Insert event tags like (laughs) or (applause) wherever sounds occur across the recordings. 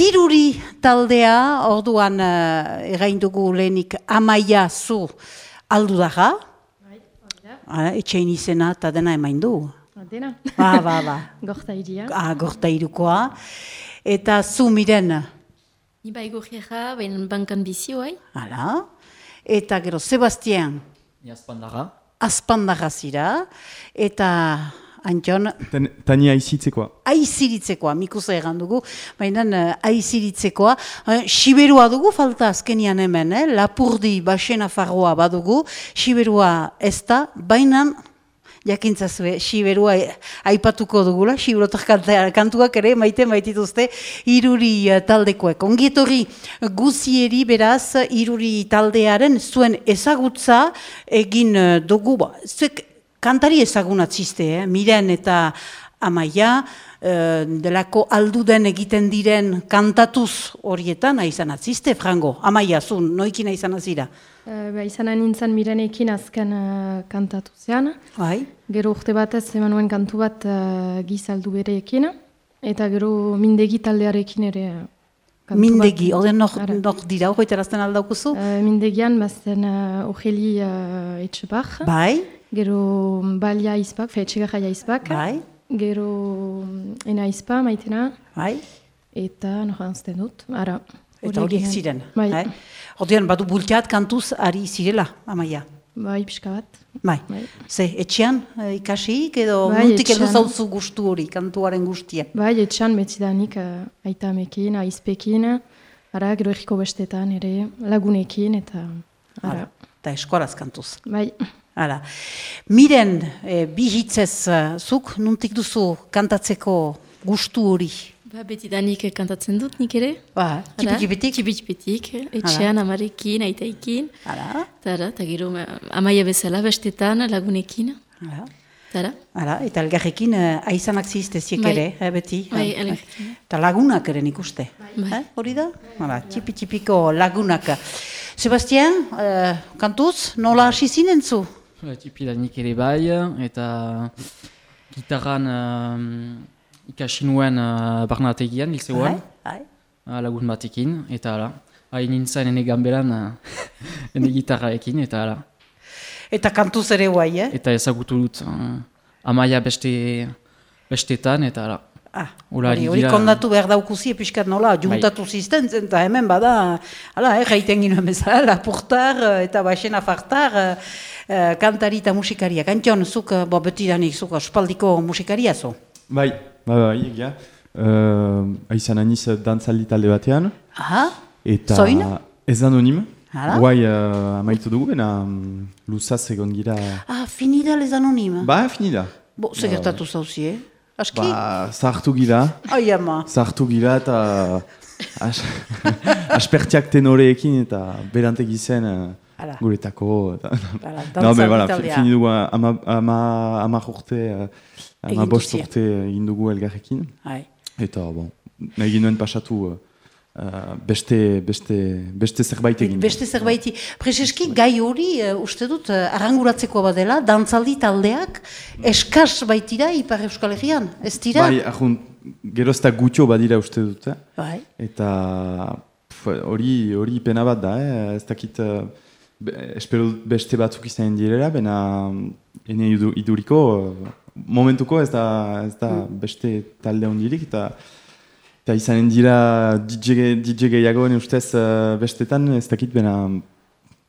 hiruri taldea, orduan uh, egain dugu lehenik amaia zu aldu daga. Hala, etxein izena eta dena emain du. Dena, Ba, ba, ba. (laughs) gorta iria. Ah, gorta irukoa. Eta zu miren, Ni bai gurriara, baina bankan bizi, bai. hala. Eta gero, Sebastian, Iazpandaga. azpandaga zira. Eta, Antion, Tan- Tania izitzekoa. aiziritzekoa, mikuza egan dugu, baina uh, aiziritzekoa, uh, siberua dugu falta azkenian hemen, eh? lapurdi basena farroa badugu, siberua ez da, baina jakintzazue, siberua eh, aipatuko dugula, siberotak kanta- kantuak ere maite maitituzte iruri taldekoek. Ongietorri guzieri beraz iruri taldearen zuen ezagutza egin dugu, ba, zuek kantari ezagunatziste, eh? miren eta amaia, eh, delako alduden egiten diren kantatuz horietan aizan atziste, frango, amaia, zun, noikin aizan azira. Uh, ba, izan nintzen mirenekin azken uh, kantatu zean. Bai, Gero urte batez eman nuen kantu bat uh, gizaldu bereekin. Eta gero mindegi taldearekin ere uh, kantu mindegi, bat. nok, Ara. nok dira, hoitarazten aldaukuzu? Uh, mindegian bazten uh, Ogeli uh, Etxebar. Bai, Gero Balia Izpak, fe Etxegarra Izpak. bai, Gero mm, Ena Izpa, maitena. bai. Eta noja anzten dut. Ara. Eta horiek ziren. Bai. eh? Ordean, badu bulteat kantuz ari zirela, amaia. Bai, pixka bat. Bai. Bai. Ze, etxean eh, ikasik edo Bai, nuntik heldu etxean. zauzu gustu hori, kantuaren guztia. Bai, etxan betzidanik uh, aitamekin, aizpekin, ara, gero erriko bestetan ere, lagunekin, eta ara. Eta eskolaz kantuz. Bai, Hala. Miren, e, bi hitzez, eh, zuk nuntik duzu kantatzeko gustu hori? Ba, beti danik kantatzen dut, nik ere. Ba, tipikipetik? Tipikipetik, etxean, amarekin, aitaekin. Hala, Tara, eta gero ma- amaia bezala bestetan, lagunekin. hala. Tara, Hala, eta elgarrekin uh, aizanak zizteziek Bai. ere, eh, beti. Bai, elgarrekin. Eta lagunak ere nik uste. Bai. Eh, hori da? Hala, tipi-tipiko lagunak. Sebastian, eh, kantuz, nola hasi zinen zu? Tipila nik ere bai, eta gitarran um, ikasi nuen uh, barnategian, lizeoan, Bai, uh, lagun batekin, eta ala. Hain nintzen ene gamberan, uh, ene gitarraekin, eta ala. Eta kantuz ere guai, eh? Eta ezagutu dut uh, amaia beste, bestetan, eta ala. Ah, hori, hori kondatu behar daukuzi, pixkat nola, juntatu zizten zen, eta hemen bada, hala, eh, jaiten ginoen bezala, lapurtar eh, eta baxen afartar, eh, eh, kantari eta musikariak. Antion, zuk, eh, bo, beti danik, zuk, ospaldiko musikaria zo. Bai, bai, bai, egia. Uh, aizan aniz dantzaldi talde batean. Aha, Eta Zoin? ez anonim. Hala? Guai uh, amaitu dugu, bena um, luzaz egon gira. ah, finida les anonim. Ba, finida. Bo, segertatu zauzi, eh? Aski? Ba, zahartu gira. Ai, ama. Zahartu gira eta (laughs) as, aspertiak tenoreekin eta berantegi zen uh, guretako. Eta, Hala, (laughs) no, be, taldea. fini dugu ama, ama, ama urte, uh, ama bost urte egin dugu elgarrekin. Ai. Eta, bon, nahi ginuen pasatu uh, uh, beste, beste, beste zerbait egin. Beste zerbaiti. Prezeski, gai hori, uh, uste dut, uh, arranguratzeko badela, dantzaldi taldeak eskaz baitira Ipar Euskal Herrian, ez dira? Bai, ahun, gerozta gutxo badira uste dut, eh? Bai. Eta hori hori pena bat da, eh? ez dakit be, espero dut beste batzuk izan direla, bena ene idu, iduriko momentuko ez da, ez da beste talde hondirik, eta eta izanen dira DJ, DJ gehiago ene ustez eh, bestetan, ez dakit bena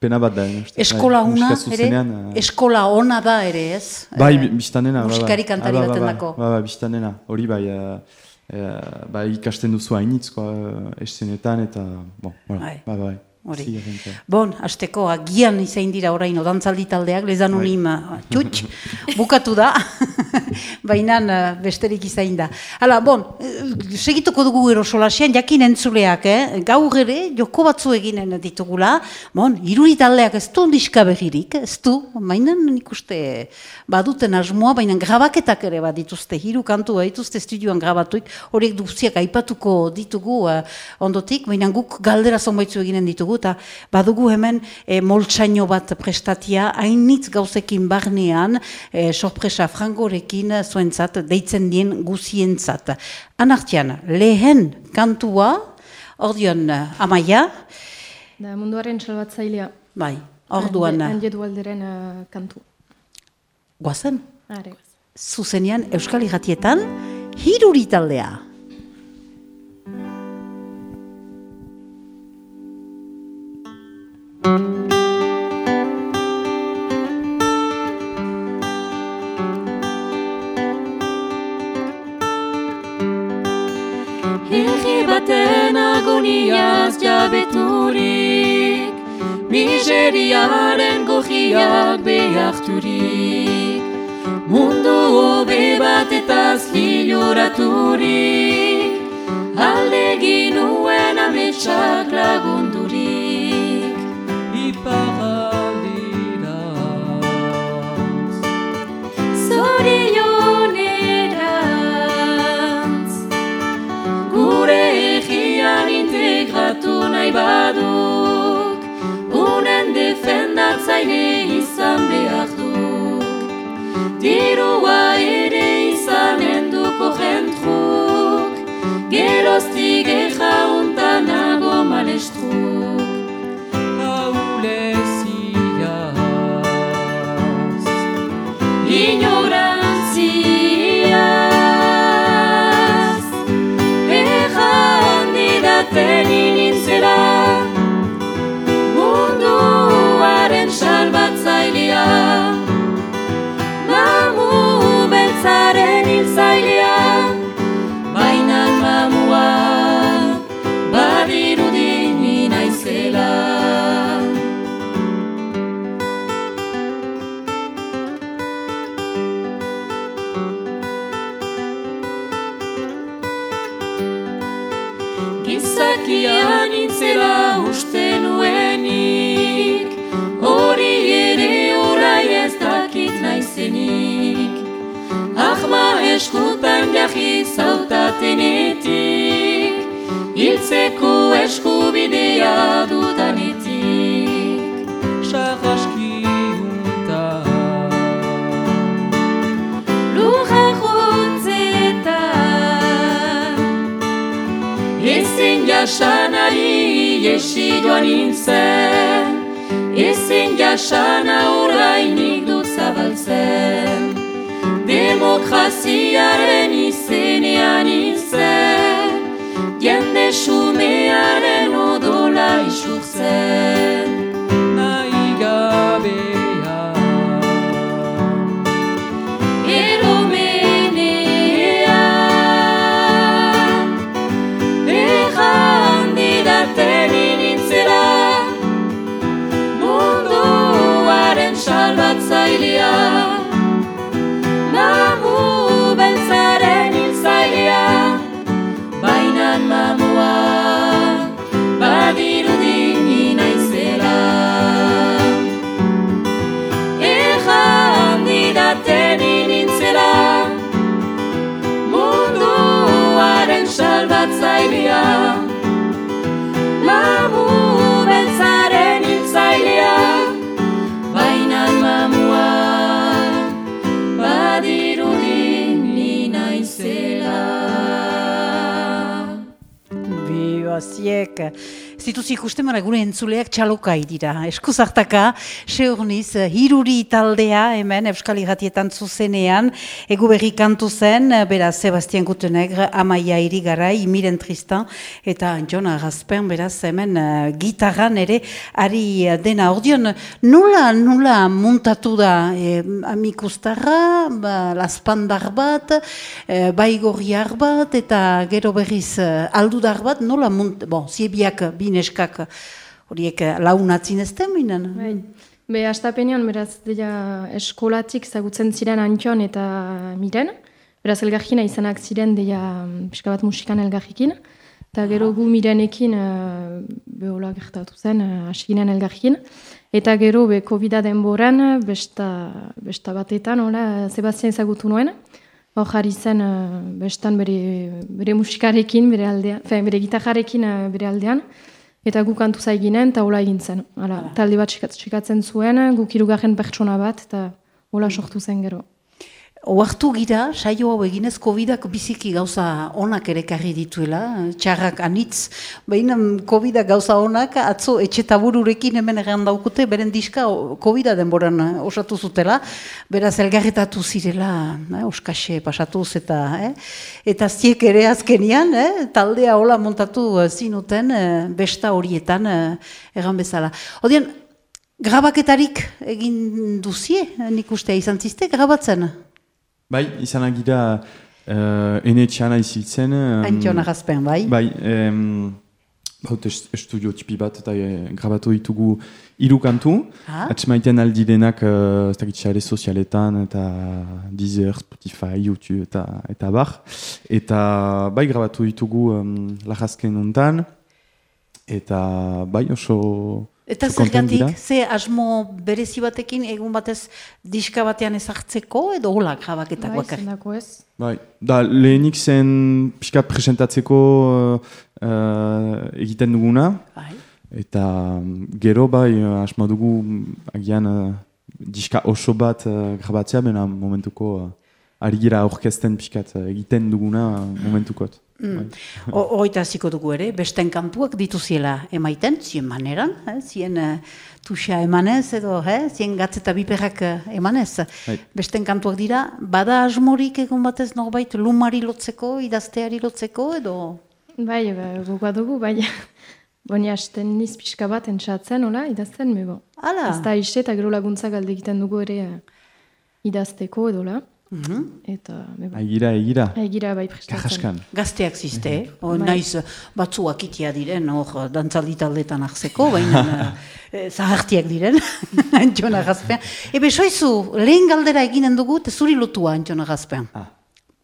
pena bat da. ustez, Eskola bai, una, musika ere? eh, Eskola ona da ere, ez? Bai, Eh, bi- biztanena. bai, bai. musikari kantari Ah, bai, baten bai, dako. Bai, bai, biztanena. Hori bai, uh, bai ikasten duzu hainitz, uh, eszenetan, eta, bon, voilà, Bai. bai, bai. Hori. Bon, asteko agian izain dira orain dantzaldi taldeak, lezan unim Bai. txutx, bukatu da, (laughs) baina eh, besterik izain da. Hala, bon, eh, segituko dugu gero solasian, jakin entzuleak, eh? gaur ere, joko batzu eginen ditugula, bon, iruri taldeak ez du diska begirik, ez du, baina nik uste baduten asmoa, baina grabaketak ere badituzte, hiru kantu badituzte estudioan grabatuik, horiek duziak aipatuko ditugu eh, ondotik, baina guk galdera zonbaitzu eginen ditugu, eta badugu hemen eh, moltsaino bat prestatia, hainitz gauzekin barnean, eh, sorpresa frangorekin zuentzat, deitzen dien guzientzat. Anartian, lehen kantua, ordion amaia, Da munduaren salbatzailea. bai, orduan uh, Handi edu alderen uh, kantu. guazen, Are. zuzenean Euskal Iratietan, hiruri taldea. Agoniaz jabeturik, miseriaren gogiak beharturik, mundu hobe bat eta ziluraturik, aldegin nuen ametsak lagundurik. Iparaldirantz defendatzaile izan behar duk Dirua ere izanen duko jentruk Geroztik ejauntan malestruk Aulesiaz Ignorantziaz eskutan jahi zautatenetik. Hiltzeko eskubidea dudanetik Sarraski untan Luja jotzetan. Ezin jasanari esi joan nintzen. Ezin jasana orainik dut zabaltzen Demokraziaren izenean nintzen Jende sumearen odola isurtzen txalokai dira. Eskuzartaka, seurniz, hiruri taldea hemen Euskal Iratietan zuzenean, egu berri kantu zen, beraz Sebastian Gutenegr, Amaia Irigarai, Miren Tristan, eta Jon Arrazpen, beraz hemen uh, gitarran ere, ari dena ordion, nula, nula muntatu da eh, amikustarra, ba, laspandar bat, eh, baigorriar bat, eta gero berriz eh, aldudar bat, nola munt, bon, ziebiak, bineskak, horiek eh, launatzin ez den binen? Bai. Be, astapenean, beraz, deia eskolatik zagutzen ziren Antxon eta Miren. Beraz, elgarkina izanak ziren, deia mm, pixka bat musikan elgarrikin. Eta gero gu Mirenekin, uh, behola gertatu zen, uh, asiginen elgarrikin. Eta gero, be, covid denboran, besta, besta batetan, hola, Sebastian ezagutu nuen. Hor jarri zen, uh, bestan bere, bere musikarekin, bere aldean, fe, bere gitarrarekin uh, bere aldean. Eta guk kantu zaiginen, eta hola egin zen. Hala, talde bat txikat- txikatzen zuen, guk irugarren pertsona bat, eta hola sortu zen gero. Oartu gira, saio hau eginez, COVID-ak biziki gauza onak ere karri dituela, txarrak anitz, behin COVID-ak gauza onak, atzo etxetabururekin hemen egan daukute, beren diska COVID-a denboran osatu zutela, beraz elgarretatu zirela, eh, oskase pasatuz eta, eh, eta ziek ere azkenian, eh, taldea hola montatu zinuten, eh, besta horietan, eh, egan bezala. Odean, grabaketarik egin duzie, nik ustea izan ziste, grabatzen? Bai, izan agira uh, ene txana iziltzen. Um, Antion agazpen, bai? Bai, um, baut estudio tipi bat eta e, grabatu ditugu hiru kantu. Ah. Atxemaiten aldirenak uh, ez sozialetan eta Deezer, Spotify, YouTube eta, eta bar. Eta bai grabatu ditugu um, lajazken untan. Eta bai oso... Eta zergatik, ze asmo berezi batekin egun batez diska batean ezartzeko edo hola grabaketak bakar? Bai, ez. Bai, da lehenik zen pixkat presentatzeko uh, egiten duguna. Bai. Eta mm, gero bai asmo dugu agian uh, diska oso bat uh, grabatzea, bena momentuko uh, ari gira orkesten pixkat egiten duguna momentukot. Mm. Hoita ziko dugu ere, besten kantuak dituziela emaiten, zien maneran, eh? zien uh, tuxa emanez edo, eh? zien gatz eta biperrak uh, emanez. Hai. Besten kantuak dira, bada asmorik egon batez norbait lumari lotzeko, idazteari lotzeko edo? Bai, ba, dugu, bai. (laughs) Boni hasten niz pixka bat entzatzen, hola, idazten, mebo. Ala. Ez da iste eta gero laguntzak alde egiten dugu ere uh, idazteko edo, Mm Eta, Egira, egira. Egira bai prestatzen. Gazteak ziste, mm -hmm. naiz batzuak itia diren, hor, dantzaldi taldetan ahzeko, baina (laughs) eh, zahartiak diren, (laughs) Antxona Gazpean. Ebe, soizu, lehen galdera eginen dugu, zuri lotua Antxona Gazpean. Ah.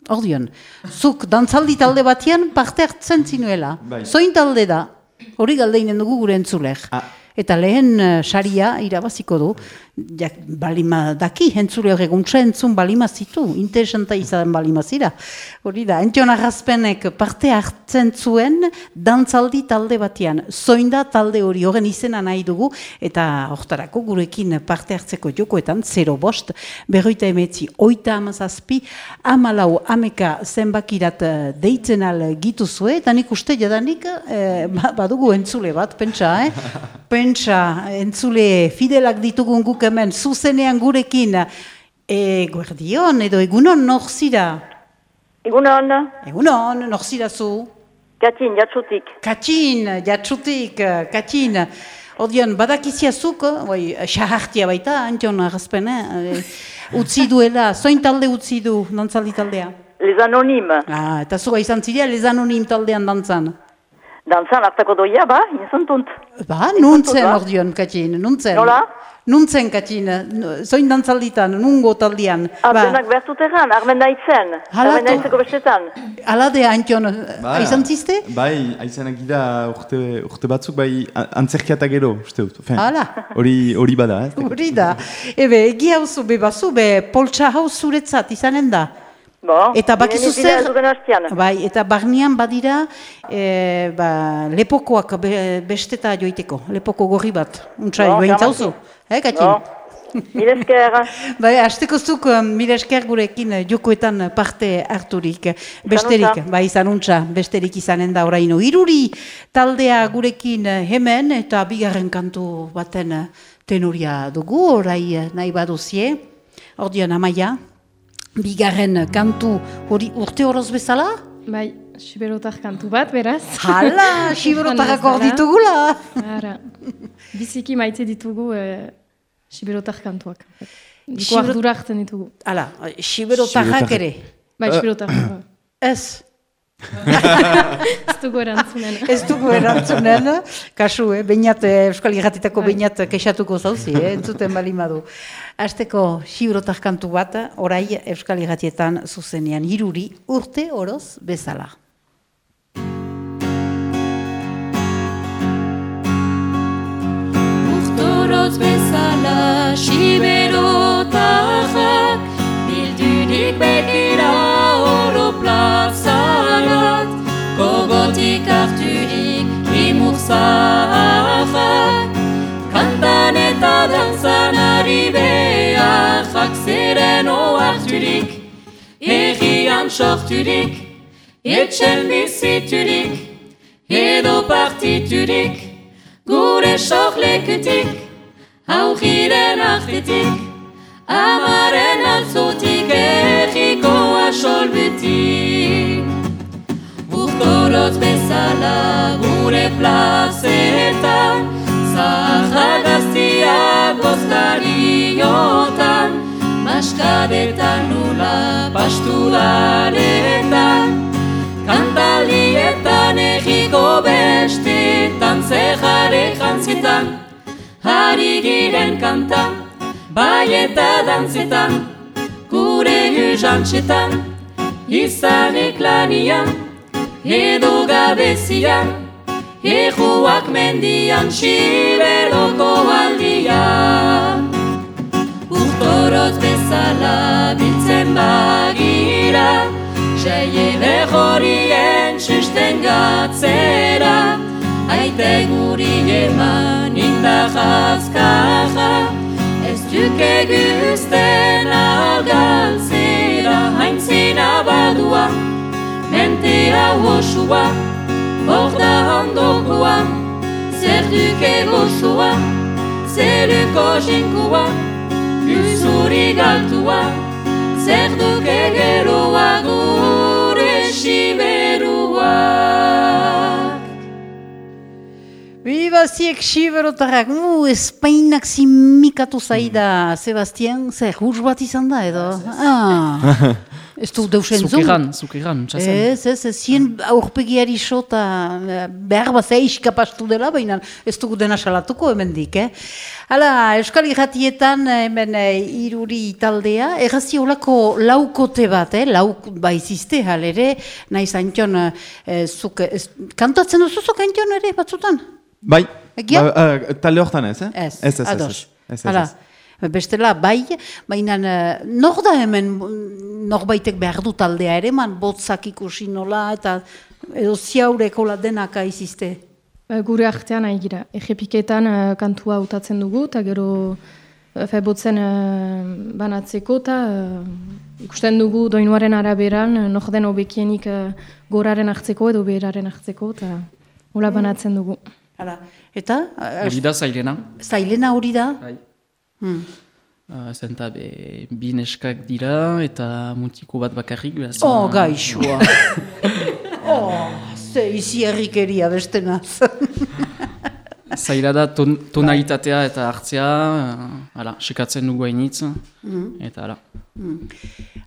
Ordion, zuk dantzaldi talde batian parte hartzen zinuela. Bai. Zoin talde da, hori galdeinen dugu gure entzuler. Ah. Eta lehen uh, saria irabaziko du, jak, balima daki, entzule hori guntza entzun balima zitu, interesanta izan balima zira. Hori da, entiona gazpenek parte hartzen zuen dantzaldi talde batean. Zoinda talde hori horren izena nahi dugu, eta hortarako gurekin parte hartzeko jokoetan, 0 bost, berroita emetzi, oita amazazpi, amalau ameka zenbakirat eh, deitzen al gituzue, eta nik uste jadanik, eh, ba, badugu entzule bat, pentsa, eh? Pentsa, (laughs) entzule fidelak ditugun guk hemen zuzenean gurekin e, guardion edo egunon norzira? Egunon. Egunon, norzira zu? Katin, jatsutik. Katin, jatsutik, katin. Odion, badakizia zuk, oi, xahartia baita, antion arrazpen, eh? utzi (laughs) duela, zoin talde utzi du, dantzaldi taldea? Les Anonim. Ah, eta zua izan zirea, Les Anonim taldean dantzan. Dantzan, hartako doia, ba, inzantunt. Ba, nuntzen, ordion, Katin, nuntzen. Nola? Nuntzen, Katina, zoin dantzalditan, nungo taldian. Ardenak ba. bertuteran, armen daitzen, armen daitzeko bestetan. Alade, haintion, ba, aizan ziste? Bai, aizan agida urte, urte batzuk, bai, antzerkiata gero, uste dut. Hala. Hori, hori bada, eh? Hori da. Ebe, egi hauzu, bebazu, be, poltsa hauz zuretzat, izanen da. Bo, eta bakizu zer, bai, eta barnean badira e, ba, lepokoak be, besteta joiteko, lepoko gorri bat, untsai, no, joan zauzu. Eh, Katin? No. Mil esker. (laughs) bai, azteko zuk um, mil esker gurekin uh, jokoetan parte harturik. Besterik, bai, zanuntza, besterik izanen da oraino. Iruri taldea gurekin hemen eta bigarren kantu baten tenoria dugu, orai nahi baduzie. Ordion, amaia, bigarren kantu hori urte horoz bezala? Bai, siberotar kantu bat, beraz. Hala, (laughs) siberotarrak hor ditugula. Ara, biziki maite ditugu eh, siberotar kantuak. Diko ardura hartzen ditugu. Hala, siberotarrak ere. Bai, siberotarrak. Ez. Ez dugu erantzunen. Ez dugu erantzunen. Kasu, eh? Beinat, eh, Euskal Iratitako bai. beinat kexatuko zauzi, eh? entzuten bali madu. Azteko siberotar kantu bat, orai Euskal Iratietan zuzenean hiruri urte oroz bezala. Urte bezala siberotarrak bildurik bekira imurzarak kantan eta danzan ari behar ziren oarturik Egian sorturik, etxen biziturik, edo partiturik, gure sorlekutik, aurriren artetik, amaren altzutik, egikoa solbutik. Urtorot bezala gure plazetan, Zaharra gaztiak bozkariotan, Maskadetan nula pastuaretan, Kantalietan egiko bestetan, Zehare jantzitan, Hari giren kantan, Bai eta dantzetan, Gure huzantzetan, Izanik lanian, Edo gabezian, Ejuak mendian siberoko aldian Urtoroz bezala biltzen bagira Seiele horien susten gatzera. Aite guri eman indahazkaja Ez duke guzten algaltzera Haintzina badua, mentea osua Borda handokoa, zer duke gozoa, zeruko jinkua, usuri galtua, zer duke geroa gure siberuak. Biba ziek siberotarrak, mu espainak zimikatu zaida, Sebastian, zer, hurs bat izan da edo? Ah, (laughs) ez du deusen zu? Zukeran, zukeran. Ez, ez, ez, zien aurpegiari sota, eh, behar bat zeiska pastu dela, baina ez dugu dena salatuko hemendik, eh? Hala, Euskal Irratietan hemen eh, iruri taldea, errazi olako laukote bat, eh? Lauk baizizte halere, naiz antxon, eh, zuk, ez, kantatzen duzu zuk ere batzutan? Bai, ba, eh, talde hortan ez, eh? Ez, ez, ez, ez, ez, ez, ez. Bestela bai, baina eh, nor da hemen norbaitek behar du taldea ere, man botzak ikusi nola, eta edo ziaureko la denak aizizte. Ba, Gure artean nahi gira. Egepiketan uh, kantua hautatzen dugu, eta gero uh, febotzen uh, banatzeko, eta uh, ikusten dugu doinuaren araberan, uh, nor den hobekienik uh, goraren hartzeko edo beheraren hartzeko, eta hola banatzen dugu. Hala, eta eh, Hori da zailena. zailena hori da? Bai. Hmm. Uh, zenta be, bi neskak dira eta mutiko bat bakarrik. Beraz, Oh, uh, gaixua. (laughs) oh, ze izi errikeria beste naz. (laughs) Zaila da ton, tonalitatea eta hartzea, uh, ala, sekatzen dugu hainitz, eta ala.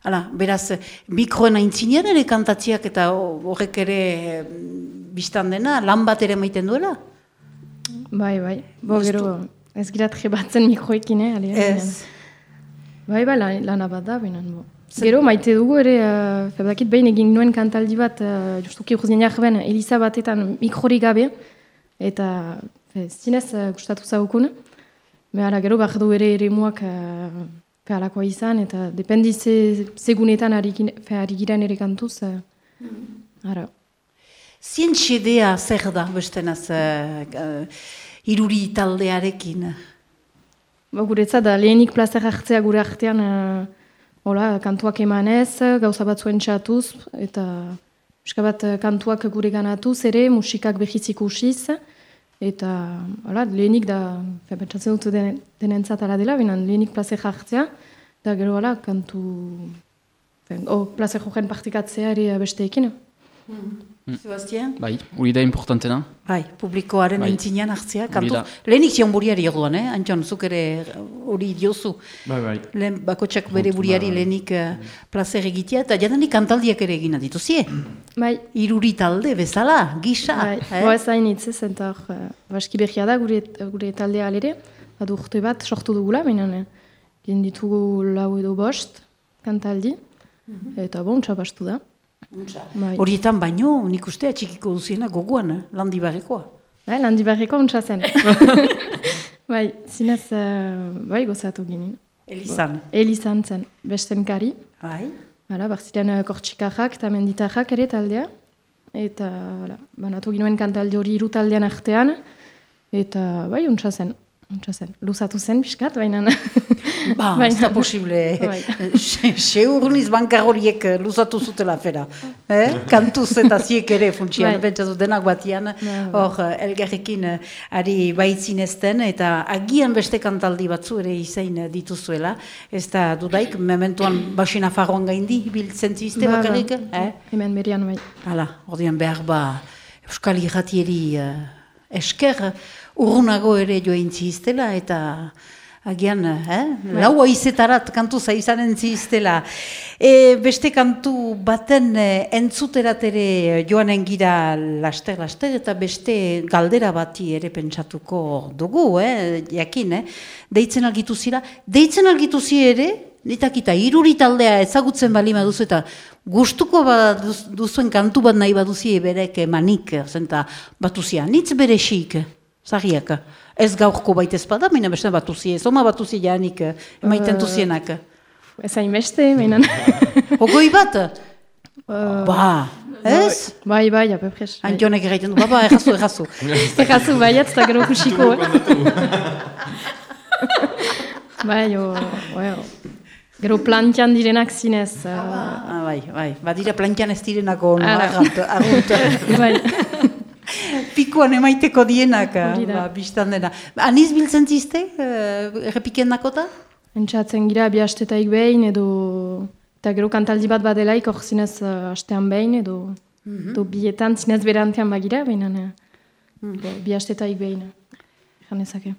Hala, beraz, mikroen aintzinean ere kantatziak eta horrek ere mm, biztan dena, lan bat ere maiten duela? Bai, bai. Bo, gero, ez gira trebatzen mikroekin, eh? alea, Ez. Bai, bai, lan, lana bat da, benan, bo. Gero, maite dugu ere, uh, febakit behin egin nuen kantaldi bat, uh, justuki urzien jarben, Elisa batetan mikrorik gabe, eta fe, zinez uh, gustatu zaukun. Behara, gero, behar du ere ere muak uh, izan, eta dependi ze, segunetan ari, giren ere kantuz, uh, ara. Zien xedea zer da beste naz uh, uh, iruri taldearekin? Ba, guretzat, da, lehenik plazer hartzea gure artean, uh, hola, kantuak emanez, gauza batzuen txatuz, eta bat eh, kantuak gure ganatuz ere, musikak behiz ikusiz, eta hola, lehenik da, pentsatzen dut den, denentzat ala dela, benen lehenik plazer hartzea, da gero hola, kantu, fe, oh, plazer joren partikatzea ere besteekin. Sebastian? Bai, hori da importantena. Bai, publikoaren Bai. aintzinean hartzea, kantu. Lehenik zion buriari orduan, eh? Antxon, zuk ere hori diozu. Bai, bai. Lehen bakotxak bere buriari lehenik uh, plazer egitea, eta jadanik kantaldiak ere egina dituzie. Bai, Iruri talde, bezala, gisa. Bai, eh? bo ez hain hitz ez, eta uh, baski behia da gure, gure taldea alere, badu urte bat sortu dugula, baina eh, ditugu lau edo bost kantaldi, eta bon, txapastu da. Bai, Horietan baino, nik uste atxikiko duziena goguan, eh? landi barrekoa. bai landi barriko untsa zen. (laughs) bai, zinez, uh, bai, gozatu ginen. Elizan. Elizan zen, besten kari, Bai. Hala, barziren uh, kortxikarrak eta menditarrak ere taldea. Eta, hala, banatu ginoen kantaldi hori hiru taldean artean. Eta, bai, untsa zen. Untsa zen, luzatu zen pixkat, baina... Ba, Bai. ez da posible. Se- Seur niz bankar horiek eh, luzatu zutela fera. Eh? Kantuz eta ziek ere funtsian, pentsatu denak batian, hor elgarrekin eh, ari baitzinezten, eta agian beste kantaldi batzu ere izain eh, dituzuela. Ez da dudaik, mementuan basina farroan gaindi, biltzen zizte Ba, ba. bakarrik, eh? Hemen berian bai. Hala, ordean behar ba, Euskal Irratieri uh, esker urrunago ere joain ziztela eta agian, eh? lau aizetarat kantu zaizanen ziztela. E, beste kantu baten eh, entzuterat ere joanen gira laster-laster eta beste galdera bati ere pentsatuko dugu, eh? jakin, eh? deitzen algitu zira. Deitzen algitu zi ere, Nitakita, iruri taldea ezagutzen bali baduzu eta gustuko bat duz- duzuen kantu bat nahi baduzi berek emanik, zenta batuzia, nitz bere xik, zagiak. Ez gaurko baitez bada, baina beste batuzi, ez oma batuzi janik emaiten duzienak. Ez hain beste, baina... (laughs) Ogoi bat? Ba, ez? bai, bai, apepres. Bai. Antionek egiten du, ba, ba, errazu, errazu. (laughs) Zekazu baiat, eta gero kusiko, eh? (laughs) bai, o, o, gero plantian direnak zinez. Uh, Ah, bai, bai, badira plantian ez direnako arrant, arrunt. bai, Pikuan emaiteko dienak, da. ba, biztan dena. Aniz biltzen zizte, uh, errepiken nakota? entxatzen gira bi astetaik behin, edo... Eta gero kantaldi bat badelaik, hor zinez uh, astean behin, edo... edo bietan zinez berantean bagira, baina... Uh, bi astetaik behin. Egan ezake.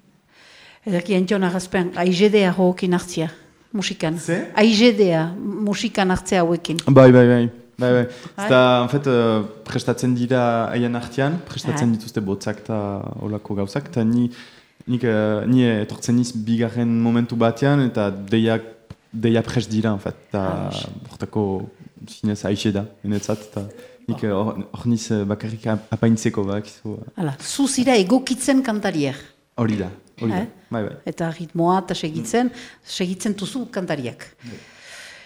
Ederki entxon arrazpen, aizedea hookin hartzia, musikan. Ze? Aizedea, musikan hartzea hauekin. Bai, bai, bai. Bai, bai. Eta, en fait, uh, prestatzen dira haien artean, prestatzen Ah. dituzte botzak eta olako gauzak, eta ni, nik, uh, ni etortzen niz bigarren momentu batean, eta deiak, deia prest dira, en fait, eta hortako zinez aixe da, enetzat, eta nik uh, hor niz bakarrik ap- apaintzeko bak, Hala, zu zira egokitzen kantariek. hori da, hori da, Eh? bai, bai. Eta ritmoa eta segitzen, segitzen duzu kantariak.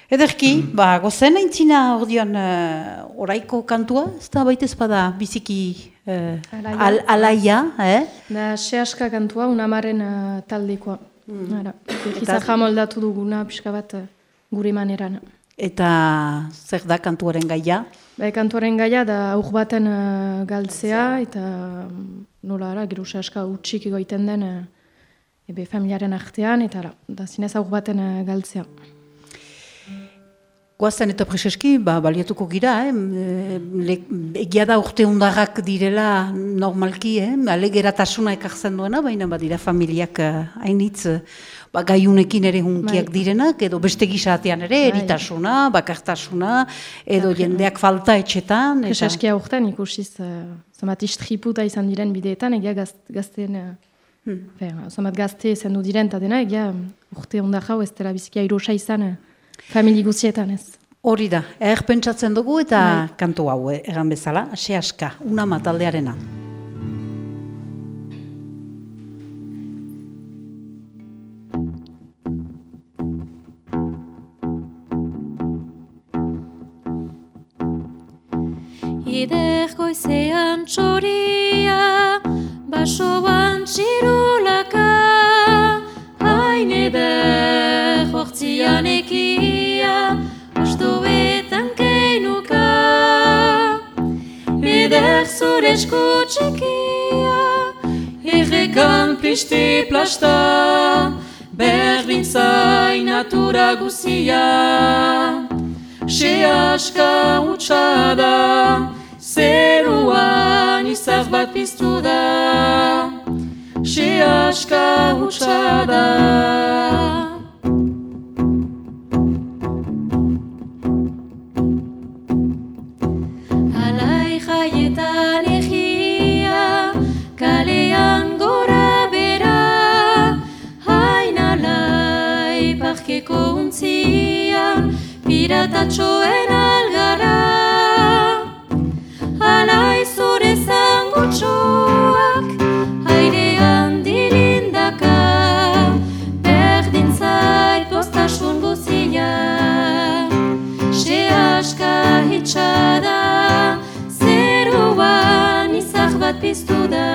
Ederki, ba, gozen aintzina ordean uh, oraiko kantua, ez da baitez bada biziki uh, Alaia. al, alaia, eh? Da, sehaska kantua, unamaren uh, taldekoa. Mm. Ara, eta jamoldatu duguna, pixka bat, uh, gure maneran. Eta zer da kantuaren gaia? Bai, kantuaren gaia da aur baten uh, galtzea, eta mm, nola ara, gero sehaska utxik egoiten den uh, ebe familiaren artean, eta ara, da zinez aur baten uh, galtzea. Guazten eta preseski, ba, baliatuko gira, eh? Le, egia da urte undarrak direla normalki, eh? alegeratasuna ekartzen duena, baina badira familiak eh, hainitz eh, ba, gaiunekin ere hunkiak Bai. direnak, edo beste gizatean ere, Bai. eritasuna, bakartasuna, edo jendeak falta etxetan. Eta... Presaskia urtean ikusiz, uh, zamat istriputa izan diren bideetan, egia gaz, gazten, uh, hmm. zamat gazte zendu diren, eta dena, egia urte ondar hau ez dela bizikia irosa izan, famili guztietan ez. Hori da, er pentsatzen dugu eta kantu hau, eh, egan bezala, sehaska, unama taldearena. Ider goizean txoria, basoan txirulaka, hain eder Zure eskutxekia, errekan piste plasta, berdin zain natura guzia. Se aska utxa da, zeruan izar bat piztu da. Se aska utxa da. Piratatxoen algara. Alai zure zangutxoak, airean dilindaka, berdin zait postasun guzia. Se aska hitxada, zeruan izak bat piztu da.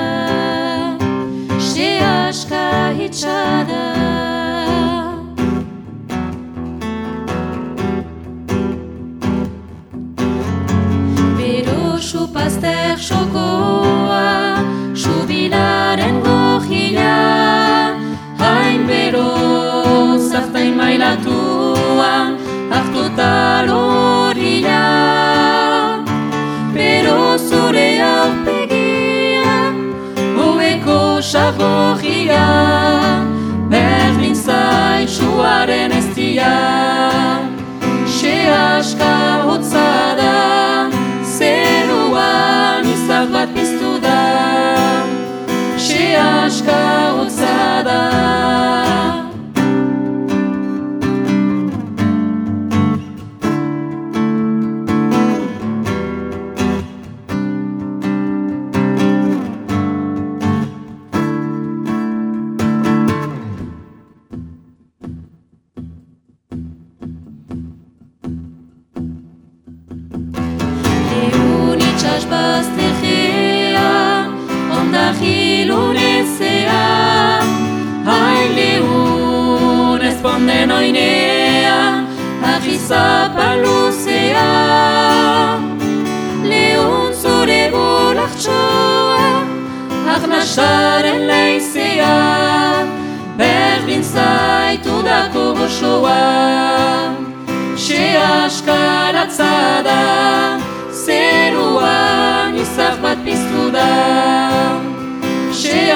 Se aska hitxada, batuan hartuta loria. Pero zure aurpegia Hoeko xaborria Berdin zaitxuaren ez dia Se aska hotza da Zeruan izar bat piztu da. Se aska hotza da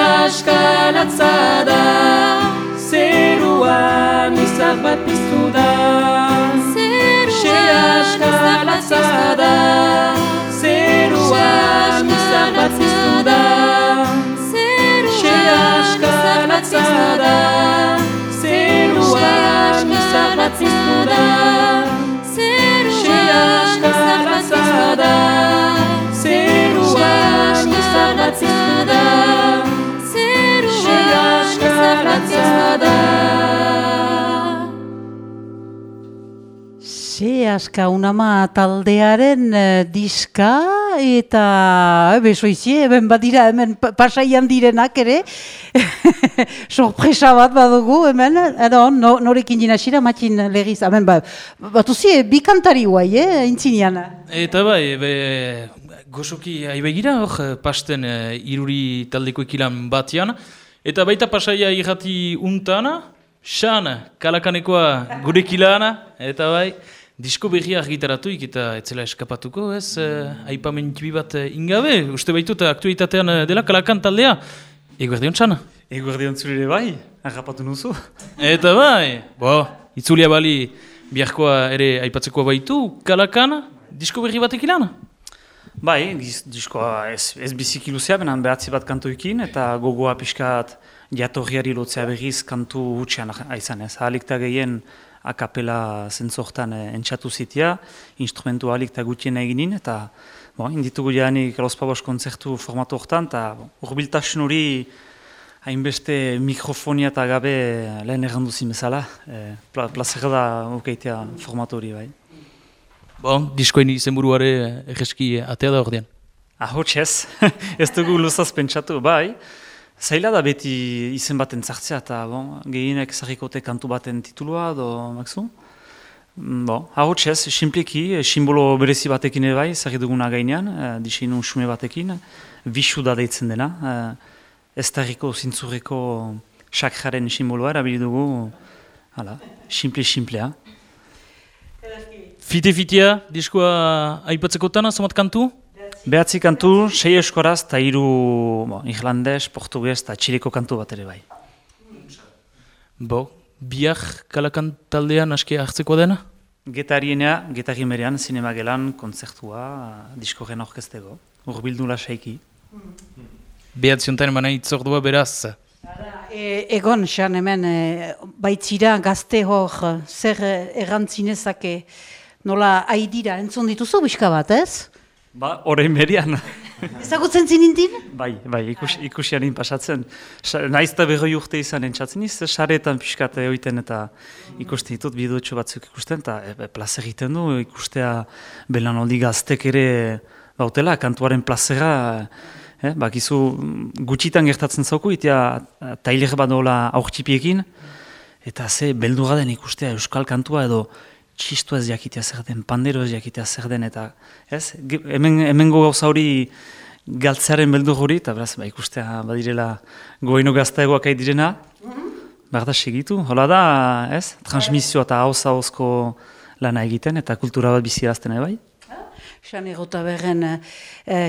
Se askaratza da, zeruan izar bat piztu da. Se askaratza da, zeruan izar bat piztu da. Se askaratza da, zeruan izar bat piztu da. Se askaratza da, Se aska unama taldearen eh, diska eta e, besoizie, hemen badira hemen pa- pasaian direnak ere (laughs) sorpresa bat badugu hemen, edo no, norekin dinasira matxin legiz, hemen ba, batuzi bi kantari guai, eh, intzinean. Eta bai, be, gozoki aibegira, hor, pasten e, iruri taldeko ekilan batian. Eta baita pasaia irrati untana, xan, kalakanekoa gurekilana, eta bai, disko berria argitaratuik eta etzela eskapatuko, ez, e, aipamen tibi bat e, ingabe, uste baitut aktualitatean e, dela kalakan taldea. Eguerdion txana. Eguerdion zure bai, harrapatu nuzu. Eta bai, bo, itzulia bali biharkoa ere aipatzekoa baitu, kalakan, disko berri batek ilan. Bai, diz, diskoa ez, ez biziki luzea, benan behatzi bat kantuekin, eta gogoa pixkat jatorriari lotzea berriz kantu hutsean aizan ez. Halikta gehien akapela zentzortan eh, entxatu zitia, instrumentu halikta gutien eginin, eta bon, inditugu janik Lospabos kontzertu formatu hortan, eta bon, urbiltasun hori hainbeste mikrofonia eta gabe lehen erranduzin bezala, eh, pla, plazera da ukeitea formatu hori bai. Bon, diskoen izenburuare egeski atea da ordean. Ahotsez, (laughs) ez dugu luzaz pentsatu, bai. Zaila da beti izen baten zartzea eta bon, gehienek zarrikote kantu baten titulua, do, makzu? Mm, Bon, ahotsez, simpleki, eh, simbolo berezi batekin ere bai, zarri duguna gainean, eh, diseinu xume batekin, bisu da deitzen dena, eh, ez tarriko zintzurreko sakraren simboloa erabili dugu, hala, simple-simplea. Fite-fitea, diskoa aipatzekotan, azamat kantu? Behatzi kantu, sei eskoraz eta hiru bon, irlandes, portugues eta txileko kantu bat ere bai. Bo, biak kalakan taldean aski hartzeko dena? Getarienea, getari merean, zinema gelan, kontzertua, diskoren orkestego. Urbildu lasaiki. Behatziontan eman itzordua beraz. E, egon, xan, hemen, e, baitzira gazte hor, zer errantzinezake nola aidira, entzun dituzu bizka bat, ez? Ba, orain merian. Ezagutzen zinintin? bai, bai, ikus, ikusianin pasatzen. Sa, naiz eta berroi urte izan entzatzen iz, saretan pixkat egoiten eta ikusten ditut bidotxo batzuk ikusten, eta e, plazer egiten du ikustea belanoldi gaztek ere bautela, kantuaren plazera, eh, bakizu gutxitan gertatzen zauku, itea tailer bat dola aurtipiekin, eta ze beldurra den ikustea euskal kantua edo txistu ez jakitea zer den, pandero ez jakitea zer den, eta ez, hemen, hemengo gauza hori galtzearen beldur hori, eta beraz, ba, ikustea badirela goino gaztaegoak direna, behar da segitu. Hola da, ez? Transmisio eta hauza hauzko lana egiten eta kultura bat bizirazten bai. Xan erota berren uh,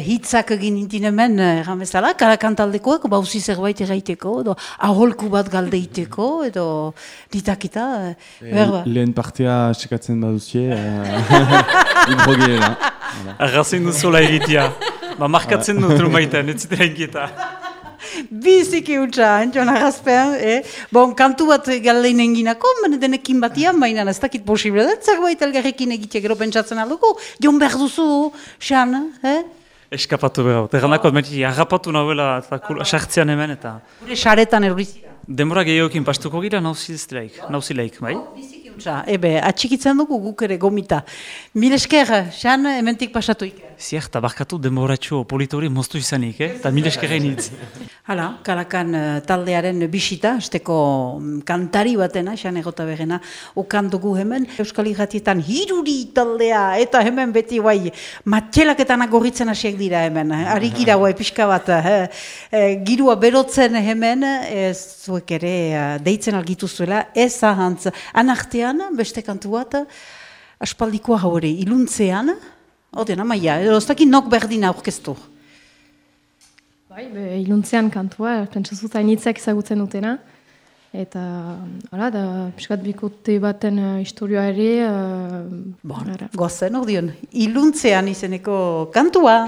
hitzak egin intin hemen, uh, erran bezala, karakantaldekoak, bauzi zerbait erraiteko, edo aholku bat galdeiteko, edo ditakita, uh, berba. Lehen partea sekatzen baduzie, (laughs) uh, inbrogirela. Arrazen duzola egitea. Ba, markatzen dut rumaiten, ez zitera inkieta. Biziki utxa, entxon arrazpean, eh? Bon, kantu bat galein enginako, denekin batian, baina ez dakit posible da, zerbait elgarrekin egitea gero pentsatzen alduko, jon behar duzu, xan, eh? Eskapatu behar, terranako admetik, harrapatu nahuela, sartzean hemen, eta... Gure xaretan errizia. Demora gehiokin pastuko gira, nauzileik, nauzileik, bai? Biziki ebe, atxikitzen dugu guk ere gomita. Mil esker, xan, ementik pasatu iker. Zier, eta barkatu demoratxo politori moztu izanik, eh? eta mil eskerrein hitz. (laughs) Hala, kalakan uh, taldearen bisita, esteko um, kantari batena, xan egota begena, okan dugu hemen, Euskal Iratietan hiruri taldea, eta hemen beti guai, matxelaketan agorritzen hasiek dira hemen, eh? ari gira guai pixka bat, eh? e, girua berotzen hemen, ez zuek ere uh, deitzen algitu zuela, ez ahantz, anartean, beste kantu bat, aspaldikoa haure, iluntzean, Oden, amaia, edo ez dakit nok berdin aurkeztu. Bai, be, iluntzean kantua, pentsazut hainitzak ezagutzen dutena. Eta, hala, da, piskat bikote baten uh, historioa ere... Uh, bon, gozen, ordion, iluntzean izeneko kantua.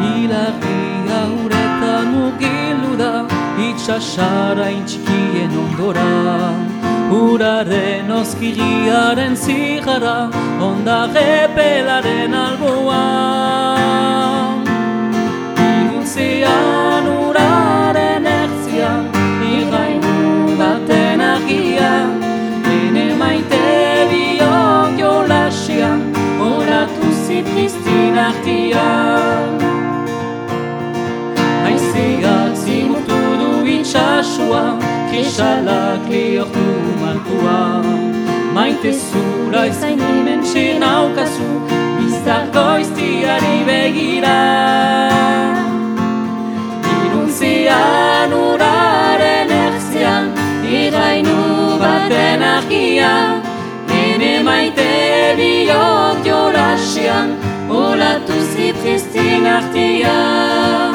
Hilarri itxasara intxikien ondora Uraren oskiriaren zigara Onda repelaren alboa Iluntzean uraren ertzian Irainu baten argia. Hene maite biok jolasian Horatu zipristin artian krisalak lehortu markua. Maite zura ezain imentxe naukazu, bizar goiztiari begira. Iruntzian uraren erzian, irainu baten argia. Hene maite biot jolasian, olatu zipristin artian.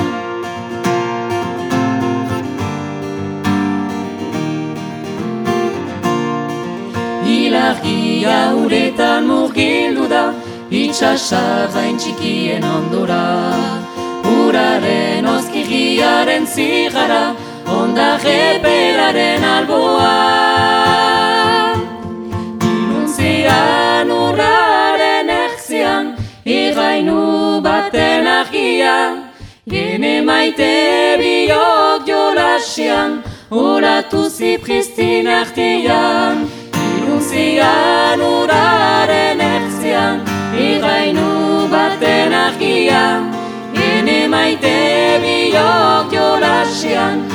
Ilargia uretan murgildu da, itxasarrain txikien ondora. Uraren oskirriaren zigara, onda repelaren alboa. Inuntzian urraren erzian, irrainu baten argia. Gene maite biok jolasian, olatu zipristin artian. Iluntzian uraren ertzian, irainu baten argian, ene maite biok jolasian,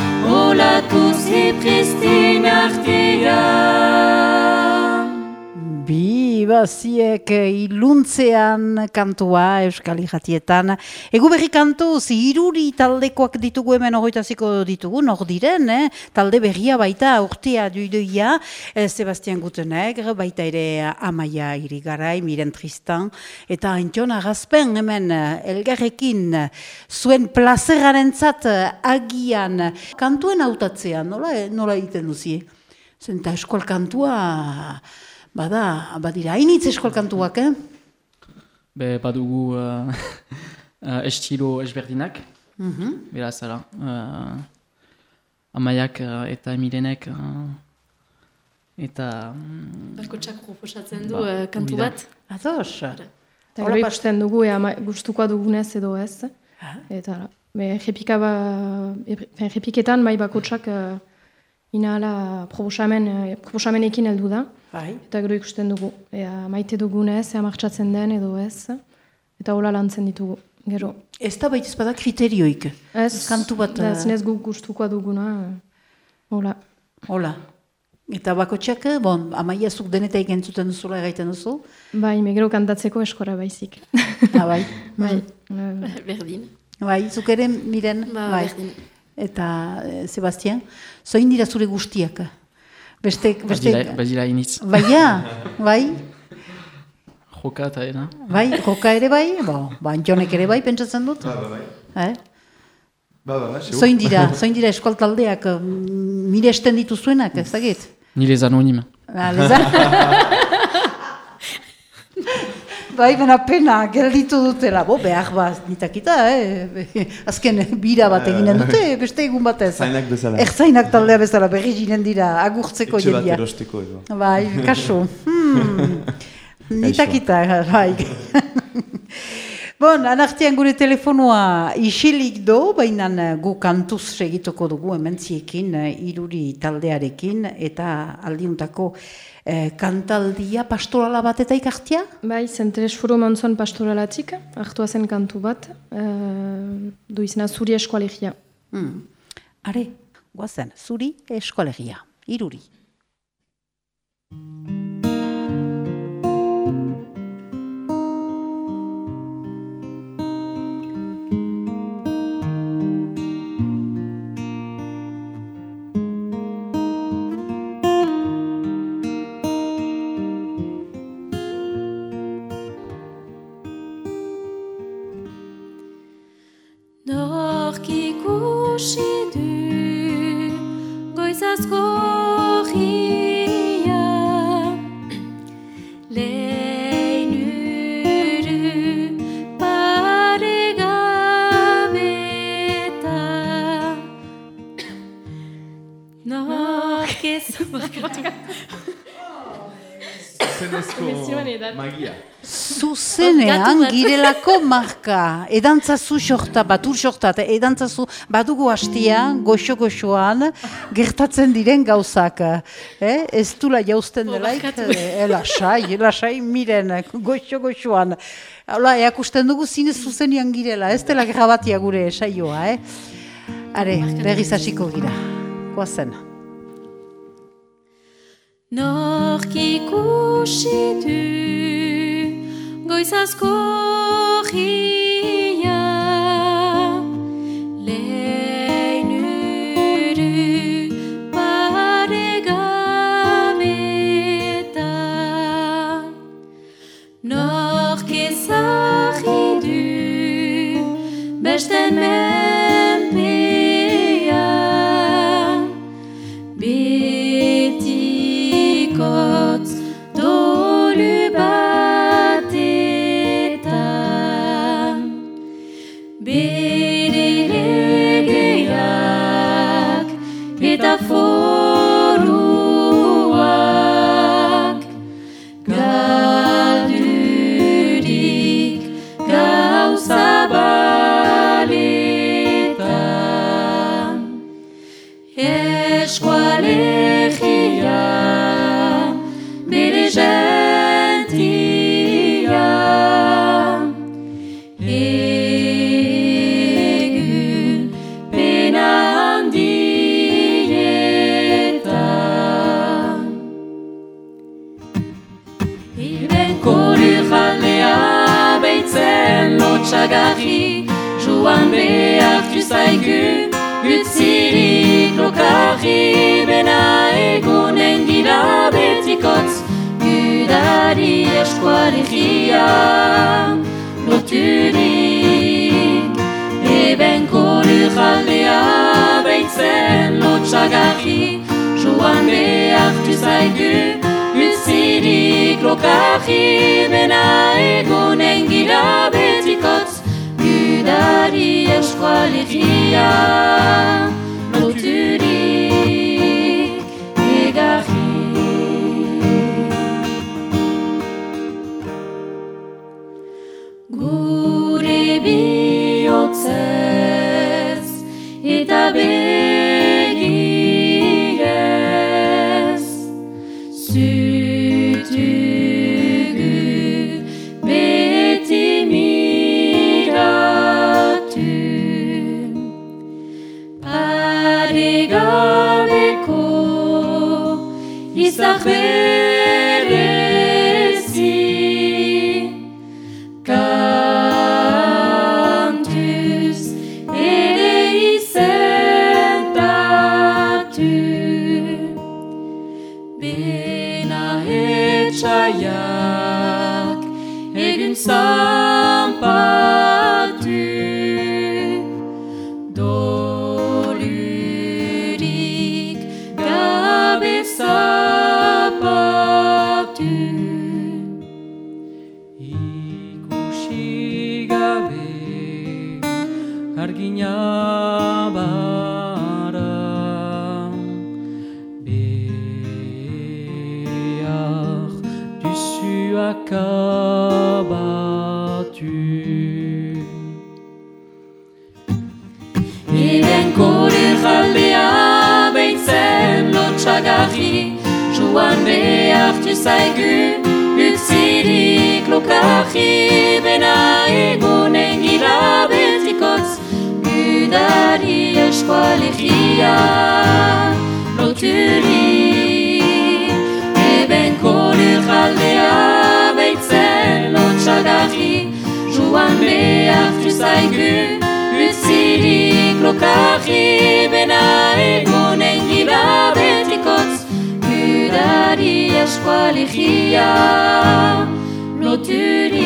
olatu zipristin artian. Baziek iluntzean kantua Euskal Ijatietan. Egu berri kantu, ziruri taldekoak ditugu hemen horretaziko ditugu, nor diren, eh? talde berria baita urtea duidoia, eh, Sebastian Gutenegr, baita ere Amaia Irigarai, Miren Tristan, eta Antion Arrazpen hemen elgarrekin zuen plazeraren zat agian kantuen autatzean, nola, nola egiten duzi? Zenta eskual kantua... Bada, badira, hainitz eskolkantuak, eh? Be, badugu uh, uh, (laughs) estilo esberdinak, mm -hmm. beraz, ala, uh, amaiak uh, eta emirenek, uh, eta... Um, Berko txak proposatzen du ba, uh, kantu bat. Ados. Eta gero ikusten dugu, ea, gustukoa dugunez edo ez. Eta, be, repika ba, repiketan, bai bako txak, uh, Inala proposamen, proposamenekin heldu da. Bai. Eta gero ikusten dugu. Ea, maite dugunez, ea martxatzen den edo ez. Eta hola lantzen ditugu. Gero. Ez da baita ezpada kriterioik. Ez. Kantu bat. Ez, zinez guk gustukoa duguna. Hola. Hola. Eta bakotxak, bon, amaiazuk denetaik entzuten duzula egiten duzu? Bai, megero kantatzeko eskora baizik. Ah, bai. (laughs) bai. (laughs) Berdin. Bai, zuk ere, miren, Ba, bai. berdin. Eta, eh, Sebastian, zoin dira zure guztiak? Beste, beste... Badira, initz. Baia, bai, Joka eta ena. bai, joka ere bai, bo, ba, Antxonek ere bai, pentsatzen dut. Ba, ba, bai. Eh? Ba, ba, ba. Zoin dira, zoin dira eskual taldeak, mm, mire esten dituzuenak, ez dakit? Nire ez anonim. Ah, leza? (laughs) bai, bena pena, gelditu dutela, bo, behar bat, nitakita, eh? (laughs) Azken bira bat eginen dute, beste egun batez. Zainak bezala. Erzainak taldea bezala, berri ginen dira, agurtzeko Etxe bat jendia. erosteko edo. Bai, kasu. Hmm. (laughs) Nitakita, bai. (laughs) Bon, anartian gure telefonua isilik do, baina gu kantuz segituko dugu ementziekin, iruri taldearekin, eta aldiuntako eh, kantaldia pastorala bat eta ikartia? Bai, zenteres furo mantzon pastoralatik, hartua zen kantu bat, uh, du izena zuri eskualegia. Hmm. Are, guazen, zuri eskolegia, iruri. Zuzenean bat. girelako marka, edantzazu sorta, batur sorta, eta edantzazu badugu hastia, goxo-goxoan, gertatzen diren gauzak. Eh? Ez dula jauzten Bo, delaik, barkatu. eh, lasai, lasai miren, goxo-goxoan. Hala, eakusten dugu zinez zuzenian girela, ez dela grabatia gure saioa, eh? Are, berriz hasiko gira. Goazen. Nork ikusi du goizazko jia Leinuru paregabeta. Nork ezagi du besten menpean eta begirez Behartu zaigu Utzirik lokarri bena egunen gira betikotz Udari eskualegia loturik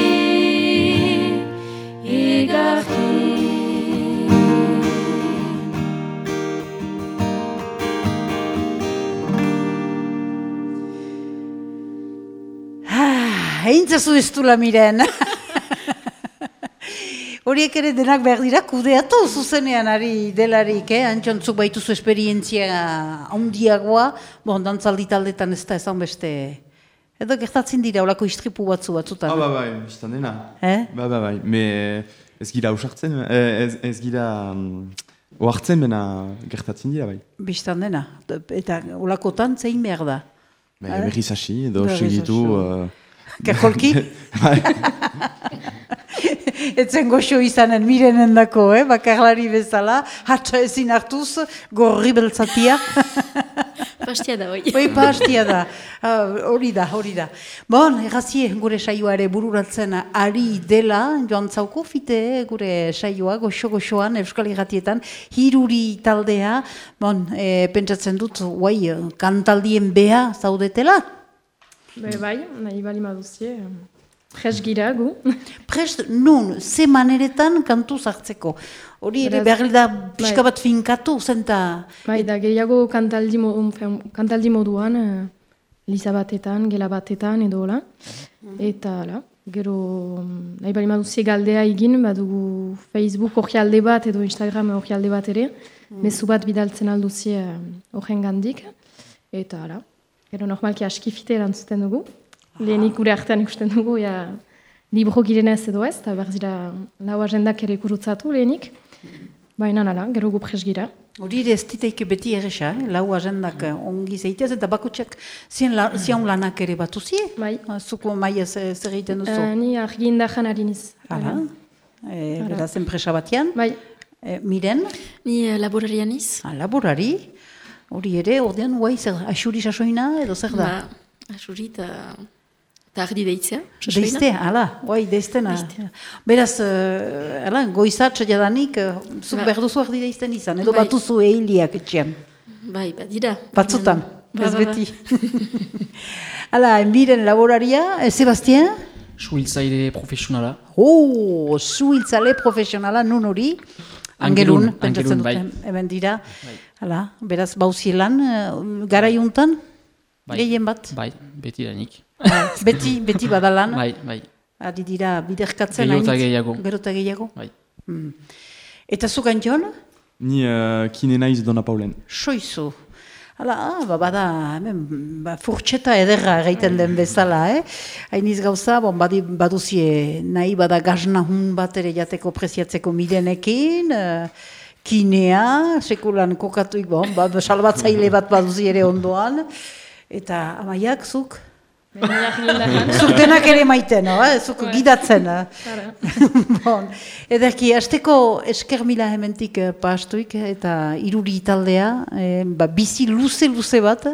egarri Heintzazu ez dula miren. Horiek ere denak behar dira kudeatu zuzenean ari delarik, eh? Antxontzuk baituzu esperientzia handiagoa, bon, dantzaldi taldetan ez da ezan beste... Edo gertatzen dira, olako istripu batzu batzutan. Ah, ba, bai, biztan dena. Eh? Ba, ba, bai. Me ez gira usartzen, eh, ez, ez gira um, ohartzen bena gertatzen dira, bai. Bistan dena. Eta olakotan zein behar da. Be, Eh? berriz hasi, edo segitu... Uh, Kakolki? (laughs) bai. (laughs) Etzen goxo izanen mirenen dako, eh? bakarlari bezala, hatsa ezin hartuz, gorri beltzatia. (laughs) Pastia da, oi. Oi, pastia da. Ah, Hori da, hori da. Bon, errazie, gure saioa ere bururatzen ari dela, joan zauko fite, eh, gure saioa, goxo-goxoan, Euskal Irratietan, hiruri taldea, bon, e, pentsatzen dut, guai, kantaldien beha zaudetela? Be, bai, nahi bali maduzie. Jes gira gu. Prest, nun, ze maneretan kantu zartzeko. Hori ere behar da pixka bai. bat finkatu, zenta... Bai, da gehiago kantaldi, mo, um, kantaldi moduan, eh, liza batetan, gela batetan edo hola. Eta, la, gero, mm, nahi bali maduzie galdea egin, badugu Facebook orkialde bat edo Instagram orkialde bat ere, mezu bat bidaltzen alduzie eh, horren gandik. Eta, ala, gero normalki askifite erantzuten dugu. Lehenik gure artean ikusten dugu, ja, libro girenez edo ez, eta behar dira lau agendak ere kurutzatu lehenik. Baina nala, gero gu pres gira. Hori ere ez diteike beti erresa, eh? lau agendak eh, ongi zeitez, eta bakutsak zien, la, zian lanak ere batuzie? Bai. Zuko maia ze- zer egiten duzu? Uh, ni argi indajan ari niz. Hala, e, beraz enpresa batean. Bai, E, miren, Ni eh, laborarian iz. ah, laborari, hori ere, ordean, guai, zer, asuri sasoina, edo zer da? Ba, asuri eta eta ardi deitzea. sasoina. Deizte, hala, guai, deiztena. Beraz, uh, hala, goizatx jadanik, uh, zuk Ba. behar duzu ardi deizten izan, edo Bai. batuzu eiliak etxean. Bai, badira. Batzutan, Ba, ez ba, ba. beti. (laughs) Hala, miren laboraria, eh, Sebastien? Suhiltzaile profesionala. Oh, zuhiltzale profesionala nun hori? Angelun, Angelun, pentsatzen Angelun, duten, hemen dira. Hala, beraz, bauzielan, uh, gara juntan, Bai. gehien bat. Bai, beti danik. Ah, beti, beti badalan, Bai, bai, ari dira biderkatzen. Hainitz. gehiago. Gero eta gehiago. bai. Mm. Eta zu gantxon? Ni uh, kine naiz Dona Paulen. Soizu. Hala, ah, ba, bada, hemen, ba, furtxeta ederra egiten den bezala, eh? Hainiz gauza, bon, badi, baduzie nahi bada gaznahun bat ere jateko preziatzeko mirenekin, uh, kinea, sekulan kokatuik, bon, ba, salbatzaile bat baduzi ere ondoan, eta amaiak zuk, (laughs) zuk denak ere maiten, no, eh? zuk gidatzen. eh? (laughs) Bon, ederki, asteko esker mila hementik eh, pastuik eta iruri taldea, eh, ba, bizi luze-luze bat,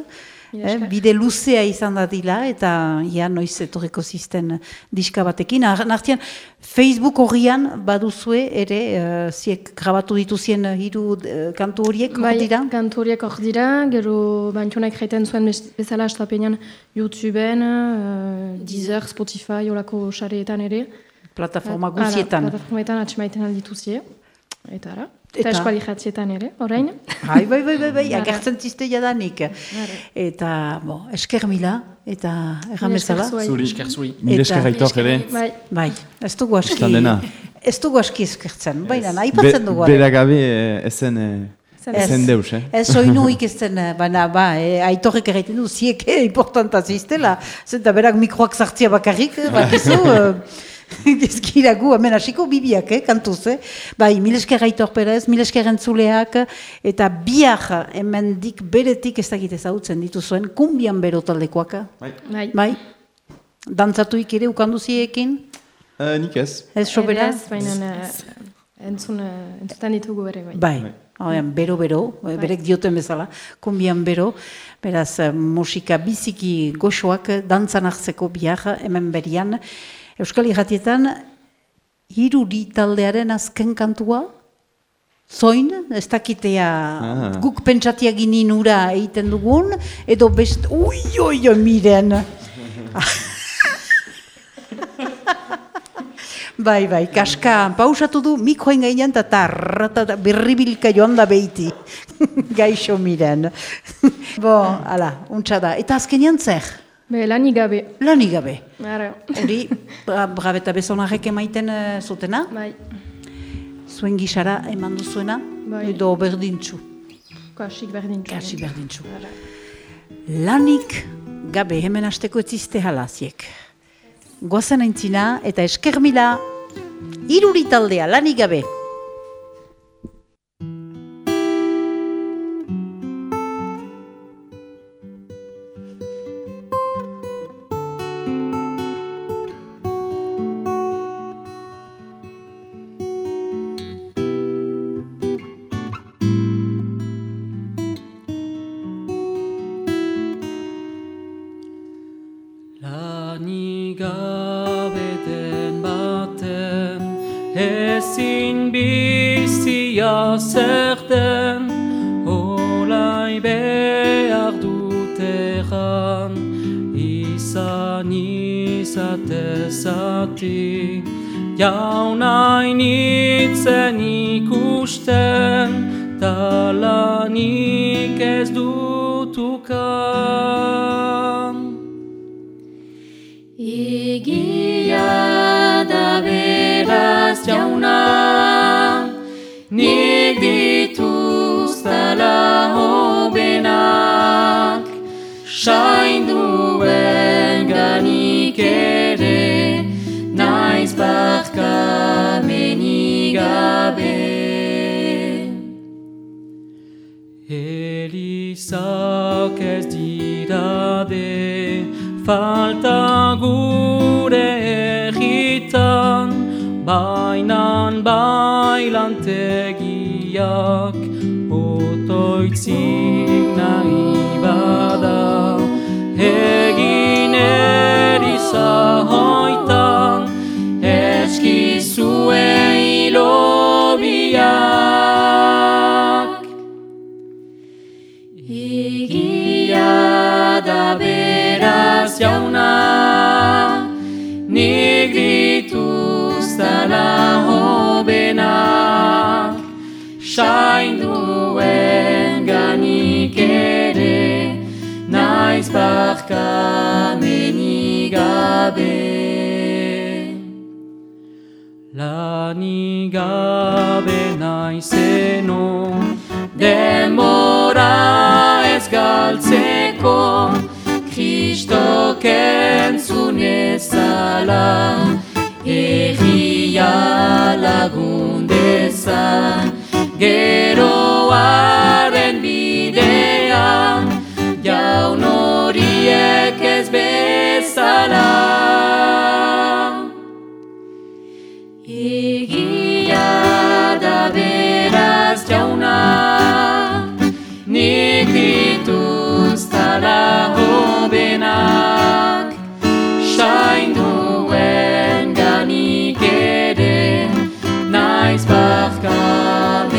eh, bide luzea izan da dila, eta ja, noiz etorriko zisten diska batekin. Ar- Nartian, Facebook horrian baduzue ere, eh, ziek grabatu dituzien eh, hiru eh, kantu horiek hor Bai, dira? kantu horiek hor dira, gero bantxonak jaiten zuen bezala estapenean YouTubeen, uh, Deezer, Spotify, olako sareetan ere. plataforma guzietan. Plataformetan atxemaiten aldituzie. Eta ara. Eta? Eta eskuali jatzietan ere, orain. Bai, bai, bai, bai, bai, agertzen ziste jadanik. Eta, bo, esker mila, eta erran bezala. zuei. Zuri. Esker zuri. Mil esker aitor ere. Bai. Bai, ez dugu aski... Bistan dena. Ez dugu aski eskertzen, baina, aipatzen dugu. ere. Bera gabe eh, ezen, eh, Zen- ezen deus, eh? Ez oinuik ez zen, (laughs) eh, baina, ba, eh, aitorrek egiten du, zieke importanta ziztela, zenta berak mikroak zartzia bakarrik, bakizu, (laughs) eh, (laughs) gezkira gu, hemen hasiko bibiak, eh, kantuz, eh? Bai, milesker aitor perez, milesker entzuleak, eta biak hemen dik beretik ez dakit ezagutzen dituzuen, kumbian bero taldekoak, eh? Bai. bai? Dantzatuik ere ukanduziekin, Eh, nik ez. ez sobera? Ez, baina eh, entzun, eh, entzutan ditugu bere, bai. Bai, Oian, bero, bero, eh, berek dioten bezala, kumbian bero, beraz musika biziki goxoak dantzan hartzeko bihar hemen berian. Euskal Iratietan, hiruri taldearen azken kantua, zoin, ez dakitea Ah. guk pentsatia ginin ura egiten dugun, edo best, ui, ui, ui, miren. (laughs) Bai, bai, kaska pausatu du mikroen gainean eta tarrata da berribilka joan da behiti. (laughs) Gaixo miren. (laughs) Bo, ala, untsa da. Eta azkenean zer? Be, lanik gabe. Lanik gabe. Hori, bra- brabeta bezonarrek emaiten eh, zutena, Bai. zuen gisara eman duzuena, Bai. edo berdintxu, Kasik berdin. kasi berdintxu. Lanik gabe hemen hasteko etzizte halaziek. Goazen aintzina eta eskermila iruri taldea lanik gabe. Ezin bizia zer Olai behar dut erran izan izatezati Jaunain itzen ikusten talanik ez dutukan jauna, nik dituztala hobenak, sain duen ganik ere, naiz bat kameni gabe. Elizak ez dira de falta gure bainan bailantegiak otoitzik nahi bada. Egin eriza hoitan, eskizue ilobiak. Egia da beraz jauna, dituztala hobenak, sain duen ganik ere, naiz barkameni gabe. Lanik gabe naizeno, denbora ez galtzeko, Kristok entzun ezala, erria lagun geroaren bidean, jaun horiek ez bezala. Naiz barkameni